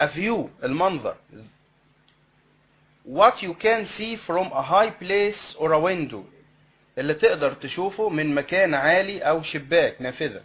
a view المنظر what you can see from a high place or a window اللي تقدر تشوفه من مكان عالي أو شباك نافذة